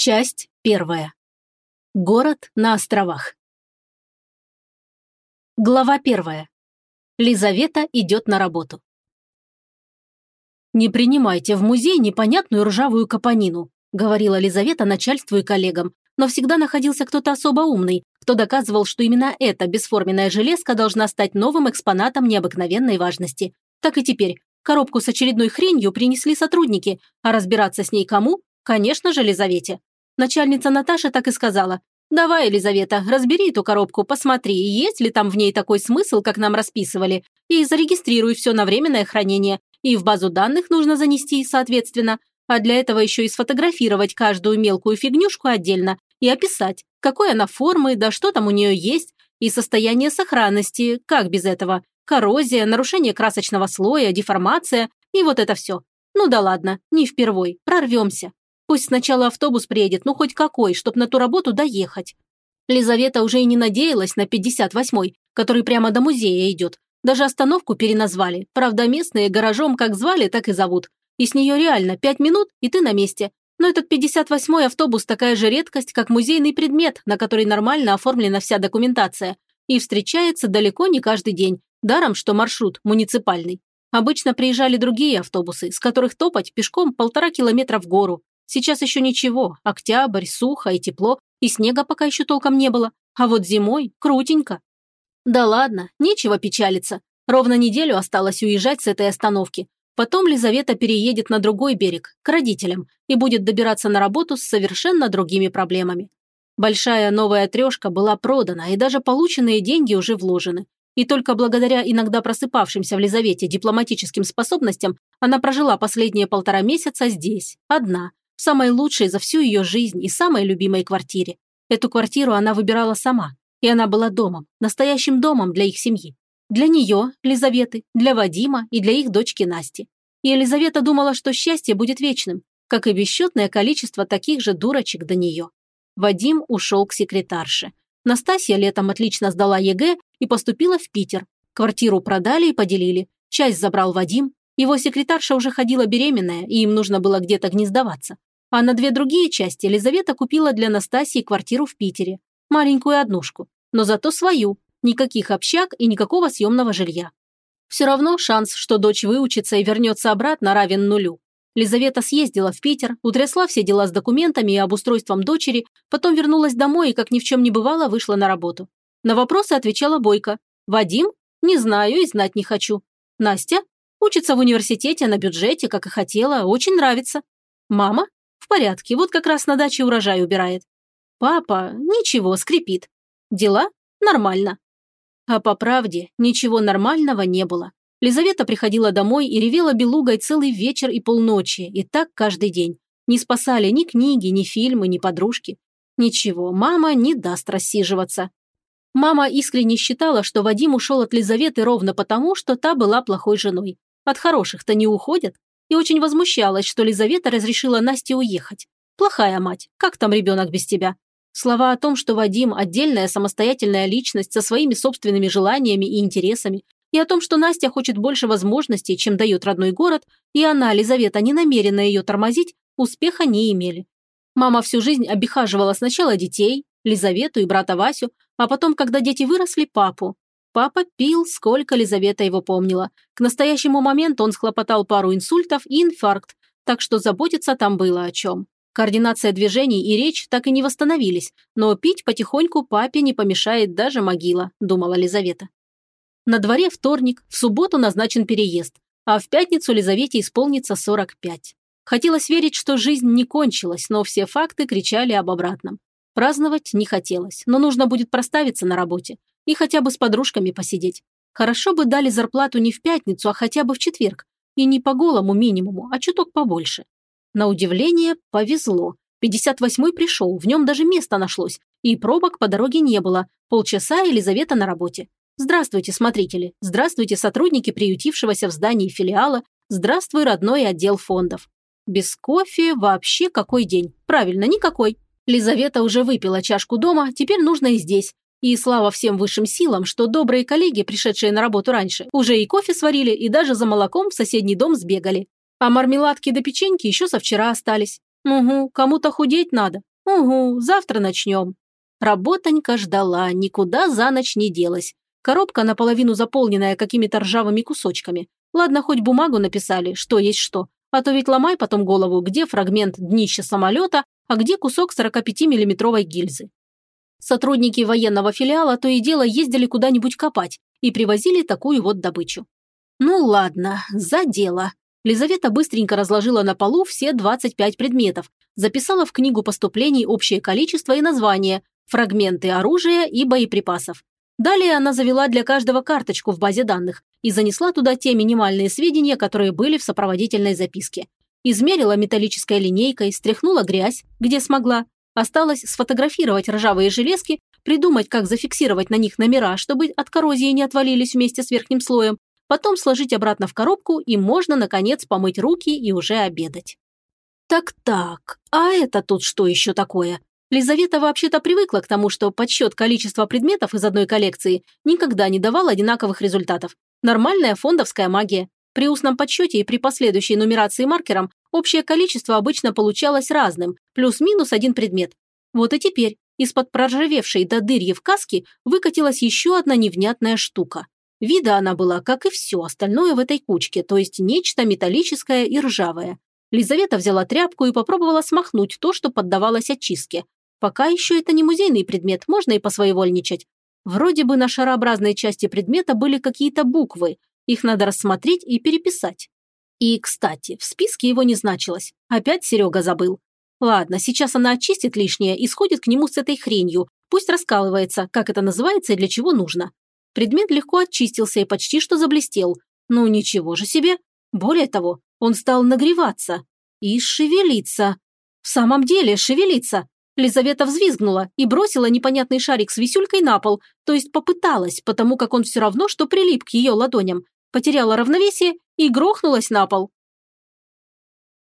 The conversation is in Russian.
Часть первая. Город на островах. Глава первая. Лизавета идет на работу. «Не принимайте в музей непонятную ржавую капонину», говорила Лизавета начальству и коллегам, но всегда находился кто-то особо умный, кто доказывал, что именно эта бесформенная железка должна стать новым экспонатом необыкновенной важности. Так и теперь. Коробку с очередной хренью принесли сотрудники, а разбираться с ней кому? Конечно же, Лизавете. Начальница Наташа так и сказала. «Давай, Елизавета, разбери эту коробку, посмотри, есть ли там в ней такой смысл, как нам расписывали, и зарегистрируй все на временное хранение. И в базу данных нужно занести, соответственно. А для этого еще и сфотографировать каждую мелкую фигнюшку отдельно и описать, какой она формы, да что там у нее есть, и состояние сохранности, как без этого. Коррозия, нарушение красочного слоя, деформация и вот это все. Ну да ладно, не впервой, прорвемся. Пусть сначала автобус приедет, ну хоть какой, чтоб на ту работу доехать. Лизавета уже и не надеялась на 58-й, который прямо до музея идет. Даже остановку переназвали. Правда, местные гаражом как звали, так и зовут. И с нее реально пять минут, и ты на месте. Но этот 58-й автобус такая же редкость, как музейный предмет, на который нормально оформлена вся документация. И встречается далеко не каждый день. Даром, что маршрут муниципальный. Обычно приезжали другие автобусы, с которых топать пешком полтора километра в гору. Сейчас еще ничего, октябрь, сухо и тепло, и снега пока еще толком не было. А вот зимой крутенько. Да ладно, нечего печалиться. Ровно неделю осталось уезжать с этой остановки. Потом Лизавета переедет на другой берег, к родителям, и будет добираться на работу с совершенно другими проблемами. Большая новая трешка была продана, и даже полученные деньги уже вложены. И только благодаря иногда просыпавшимся в Лизавете дипломатическим способностям она прожила последние полтора месяца здесь, одна, в самой лучшей за всю ее жизнь и самой любимой квартире. Эту квартиру она выбирала сама, и она была домом, настоящим домом для их семьи. Для нее, Лизаветы, для Вадима и для их дочки Насти. И Елизавета думала, что счастье будет вечным, как и бесчетное количество таких же дурочек до нее. Вадим ушел к секретарше. Настасья летом отлично сдала ЕГЭ и поступила в Питер. Квартиру продали и поделили. Часть забрал Вадим. Его секретарша уже ходила беременная, и им нужно было где-то гнездоваться. А на две другие части Елизавета купила для Настасии квартиру в Питере. Маленькую однушку. Но зато свою. Никаких общак и никакого съемного жилья. Все равно шанс, что дочь выучится и вернется обратно, равен нулю. Лизавета съездила в Питер, утрясла все дела с документами и обустройством дочери, потом вернулась домой и, как ни в чем не бывало, вышла на работу. На вопросы отвечала Бойко. «Вадим? Не знаю и знать не хочу. Настя? Учится в университете на бюджете, как и хотела, очень нравится. Мама? В порядке, вот как раз на даче урожай убирает. Папа, ничего, скрипит. Дела? Нормально. А по правде, ничего нормального не было. Лизавета приходила домой и ревела белугой целый вечер и полночи, и так каждый день. Не спасали ни книги, ни фильмы, ни подружки. Ничего, мама не даст рассиживаться. Мама искренне считала, что Вадим ушел от Лизаветы ровно потому, что та была плохой женой. От хороших-то не уходят и очень возмущалась, что Лизавета разрешила Насте уехать. Плохая мать, как там ребенок без тебя? Слова о том, что Вадим – отдельная самостоятельная личность со своими собственными желаниями и интересами, и о том, что Настя хочет больше возможностей, чем дает родной город, и она, Лизавета, не намерена ее тормозить, успеха не имели. Мама всю жизнь обихаживала сначала детей, Лизавету и брата Васю, а потом, когда дети выросли, папу. Папа пил, сколько Лизавета его помнила. К настоящему моменту он схлопотал пару инсультов и инфаркт, так что заботиться там было о чем. Координация движений и речь так и не восстановились, но пить потихоньку папе не помешает даже могила, думала Лизавета. На дворе вторник, в субботу назначен переезд, а в пятницу Лизавете исполнится 45. Хотелось верить, что жизнь не кончилась, но все факты кричали об обратном. Праздновать не хотелось, но нужно будет проставиться на работе и хотя бы с подружками посидеть. Хорошо бы дали зарплату не в пятницу, а хотя бы в четверг. И не по голому минимуму, а чуток побольше. На удивление, повезло. 58-й пришел, в нем даже место нашлось. И пробок по дороге не было. Полчаса Елизавета на работе. Здравствуйте, смотрители. Здравствуйте, сотрудники приютившегося в здании филиала. Здравствуй, родной отдел фондов. Без кофе вообще какой день? Правильно, никакой. Лизавета уже выпила чашку дома, теперь нужно и здесь. И слава всем высшим силам, что добрые коллеги, пришедшие на работу раньше, уже и кофе сварили, и даже за молоком в соседний дом сбегали. А мармеладки до печеньки еще со вчера остались. Угу, кому-то худеть надо. Угу, завтра начнем. Работонька ждала, никуда за ночь не делась. Коробка наполовину заполненная какими-то ржавыми кусочками. Ладно, хоть бумагу написали, что есть что. А то ведь ломай потом голову, где фрагмент днища самолета, а где кусок 45-миллиметровой гильзы. Сотрудники военного филиала то и дело ездили куда-нибудь копать и привозили такую вот добычу. Ну ладно, за дело. Лизавета быстренько разложила на полу все 25 предметов, записала в книгу поступлений общее количество и название, фрагменты оружия и боеприпасов. Далее она завела для каждого карточку в базе данных и занесла туда те минимальные сведения, которые были в сопроводительной записке. Измерила металлической линейкой, стряхнула грязь, где смогла. Осталось сфотографировать ржавые железки, придумать, как зафиксировать на них номера, чтобы от коррозии не отвалились вместе с верхним слоем, потом сложить обратно в коробку и можно, наконец, помыть руки и уже обедать. Так-так, а это тут что еще такое? Лизавета вообще-то привыкла к тому, что подсчет количества предметов из одной коллекции никогда не давал одинаковых результатов. Нормальная фондовская магия. При устном подсчете и при последующей нумерации маркером общее количество обычно получалось разным, плюс-минус один предмет. Вот и теперь из-под проржавевшей до дырьи в каске выкатилась еще одна невнятная штука. Вида она была, как и все остальное в этой кучке, то есть нечто металлическое и ржавое. Лизавета взяла тряпку и попробовала смахнуть то, что поддавалось очистке, Пока еще это не музейный предмет, можно и посвоевольничать. Вроде бы на шарообразной части предмета были какие-то буквы, их надо рассмотреть и переписать. И, кстати, в списке его не значилось. Опять Серега забыл. Ладно, сейчас она очистит лишнее и сходит к нему с этой хренью. Пусть раскалывается, как это называется и для чего нужно. Предмет легко очистился и почти что заблестел. Ну ничего же себе. Более того, он стал нагреваться. И шевелиться. В самом деле шевелиться. Лизавета взвизгнула и бросила непонятный шарик с висюлькой на пол, то есть попыталась, потому как он все равно, что прилип к ее ладоням, потеряла равновесие и грохнулась на пол.